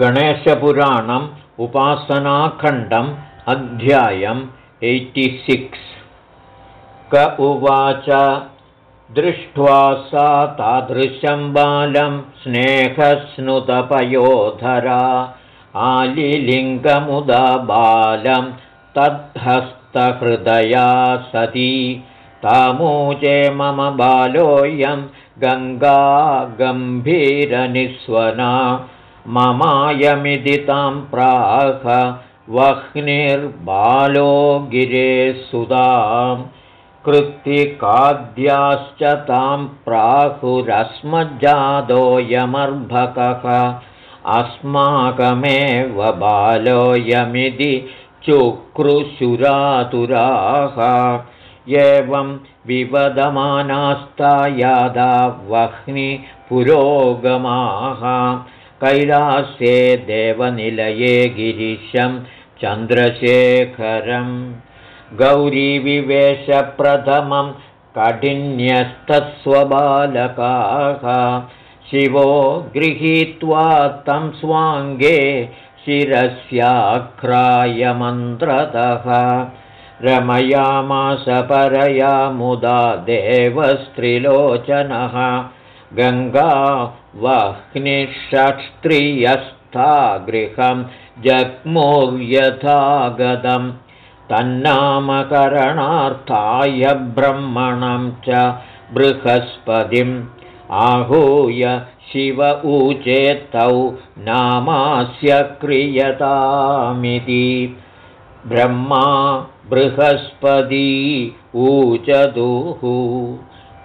गणेशपुराणम् उपासनाखण्डम् अध्यायम् एय्टिसिक्स् क उवाच दृष्ट्वा सा तादृशं बालं स्नेहस्नुतपयोधरा आलिलिङ्गमुदा बालं तद्धस्तहृदया सती। तामूचे मम बालोऽयं गम्भीरनिस्वना ममायमिति तां प्राह वह्निर्बालो गिरे सुधां कृत्तिकाद्याश्च तां प्राहुरस्मज्जादोऽयमर्भकः अस्माकमेव बालोऽयमिति चुक्रुशुरातुराः एवं विवदमानास्ता यादा वह्निपुरोगमाः कैलास्ये देवनिलये गिरिशं चन्द्रशेखरं। गौरीविवेशप्रथमं काठिन्यस्तस्वबालकाः शिवो गृहीत्वा तं स्वाङ्गे शिरस्याक्रायमन्त्रतः रमयामास परया मुदा देवस्त्रिलोचनः गङ्गा वह्निषत्स्त्रियस्था गृहं जग्मुर्यथागतं तन्नामकरणार्थाय ब्रह्मणं च बृहस्पतिम् आहूय शिव ऊचेत्तौ नामास्य क्रियतामिति। ब्रह्मा बृहस्पती ऊचदुः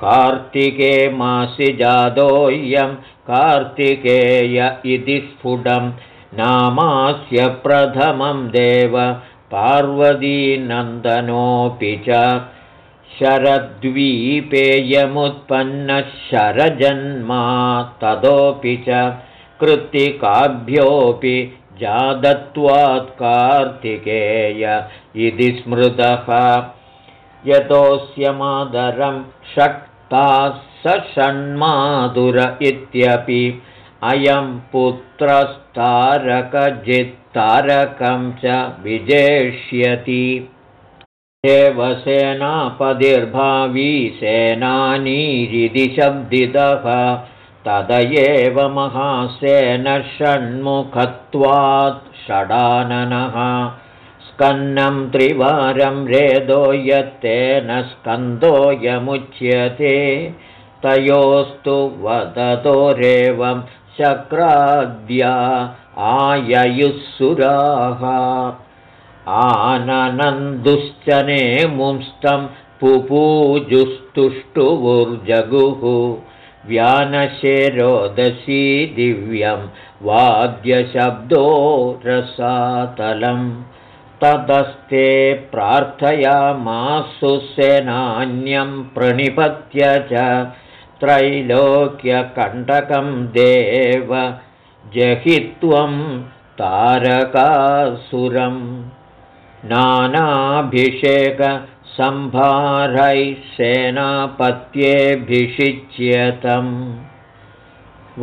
कार्तिके मासि जातोऽयं कार्तिकेय इति स्फुटं नामास्य प्रथमं देव पार्वतीनन्दनोऽपि च शरद्वीपेयमुत्पन्नः शरजन्मा ततोऽपि च कृत्तिकाभ्योऽपि जातत्वात् कार्तिकेय इति स्मृतः। यतोऽस्य मादरं षट्ताः षण्माधुर इत्यपि अयं पुत्रस्तारकजित्तारकं च विजेष्यति। देवसेनापतिर्भावी सेनानीरिति शब्दितः तद एव महासेन षण्मुखत्वात् षडाननः स्कन्नं त्रिवारं रेदो यत्तेन स्कन्दोऽयमुच्यते तयोस्तु वदतोरेवं शक्राद्या आययुःसुराः। आननन्दुश्च नेमुंस्तं पुपूजुस्तुष्टुवुर्जगुः व्यानशे रोदसी दिव्यं वाद्यशब्दो रसातलम् ततस्ते प्रार्थयामासु सेनान्यं प्रणिपत्य च त्रैलोक्यकण्टकं देव जहित्वं तारकासुरं नानाभिषेकसम्भारैः सेनापत्येऽभिषिच्यतम्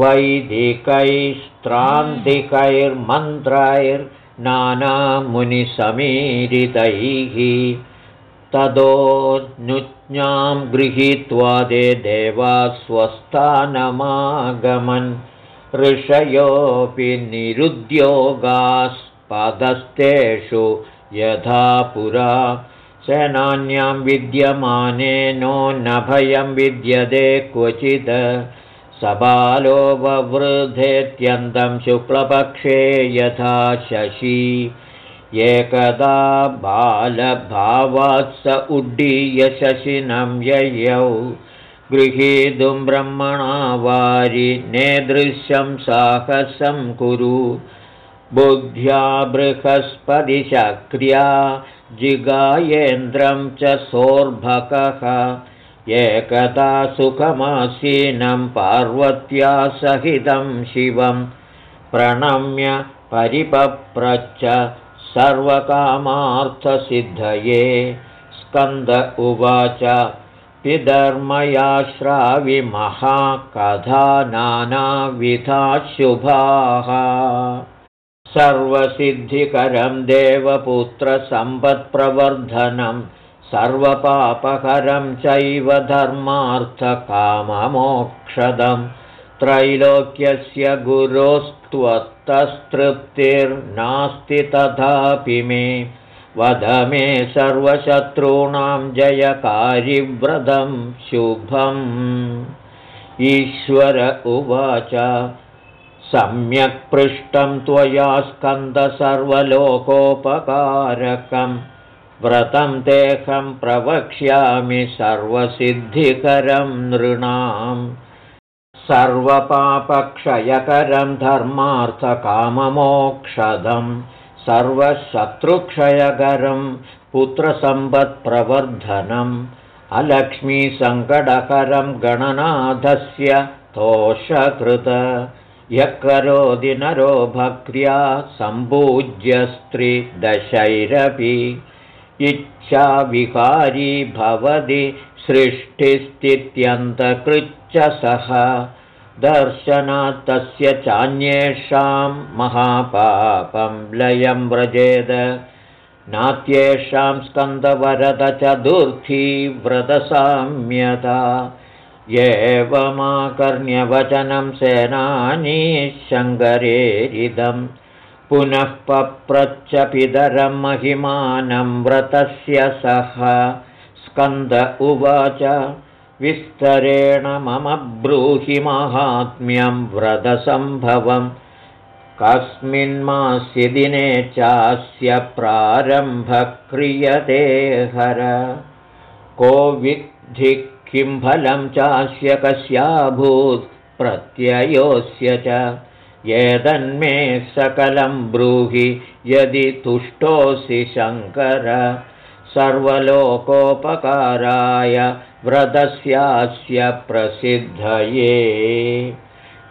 वैदिकैस्त्रान्तिकैर्मन्त्रैर् नानामुनिसमीरितैः तदोनुज्ञां गृहीत्वा ते देवा स्वस्थानमागमन्। ऋषयोऽपि निरुद्योगास्पदस्तेषु यथा पुरा सेनान्यां विद्यमानेनो न भयं विद्यते क्वचित् सबालो ववृधेत्यन्तं शुक्लपक्षे यथा शशी। एकदा बालभावात्स उड्डीय शशिनं ययौ। गृहीतुं ब्रह्मणा वारि नेदृश्यं साहसं कुरु। बुद्ध्या बृहस्पतिशक्र्या जिगायेन्द्रं च सोर्भकः एकदा सुखमासीनं पार्वत्या सहितं शिवं प्रणम्य परिपप्रच्छ सर्वकामार्थसिद्धये। स्कन्द उवाच पिधर्मयाश्राविमहाकथा नानाविधा शुभाः सर्वसिद्धिकरं देवपुत्रसम्पत्प्रवर्धनं सर्वपापकरं चैव धर्मार्थकाममोक्षदं। त्रैलोक्यस्य गुरोस्त्वत्तस्तृप्तिर्नास्ति तथापि मे। वद मे सर्वशत्रूणां जयकारिव्रतं शुभम्। ईश्वर उवाच सम्यक् पृष्टं त्वया स्कन्दसर्वलोकोपकारकं व्रतं तेऽहं प्रवक्ष्यामि सर्वसिद्धिकरं नृणाम्। सर्वपापक्षयकरं धर्मार्थकाममोक्षदं। सर्वशत्रुक्षयकरं पुत्रसम्पत्प्रवर्धनम्। अलक्ष्मीसङ्कटकरं गणनाथस्य तोषकृत। यः करोति नरो भक्त्या सम्पूज्य स्त्रीदशैरपि इच्छाविकारी भवति सृष्टिस्थित्यन्तकृच्च सः। दर्शनात् तस्य चान्येषां महापापं लयं व्रजेद। नात्येषां स्कन्दवरदचतुर्थी व्रतसाम्यता। एवमाकर्ण्यवचनं सेनानी शङ्करेरिदं पुनः पप्रच्च पितरं महिमानं व्रतस्य सह। स्कन्द उवाच विस्तरेण मम ब्रूहि माहात्म्यं व्रतसम्भवम्। कस्मिन्मास्य दिने चास्य प्रारम्भः क्रियते हर। को विद्धि किं फलं चास्य कस्याभूत् प्रत्ययोऽस्य च एतन्मे सकलं ब्रूहि यदि तुष्टोऽसि शङ्कर। सर्वलोकोपकाराय व्रतस्यास्य प्रसिद्धये।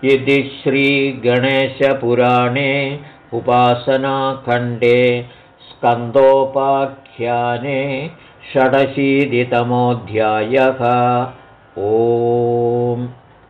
इति श्रीगणेशपुराणे उपासनाखण्डे स्कन्दोपाख्याने षडशीतितमोऽध्यायः। ओम्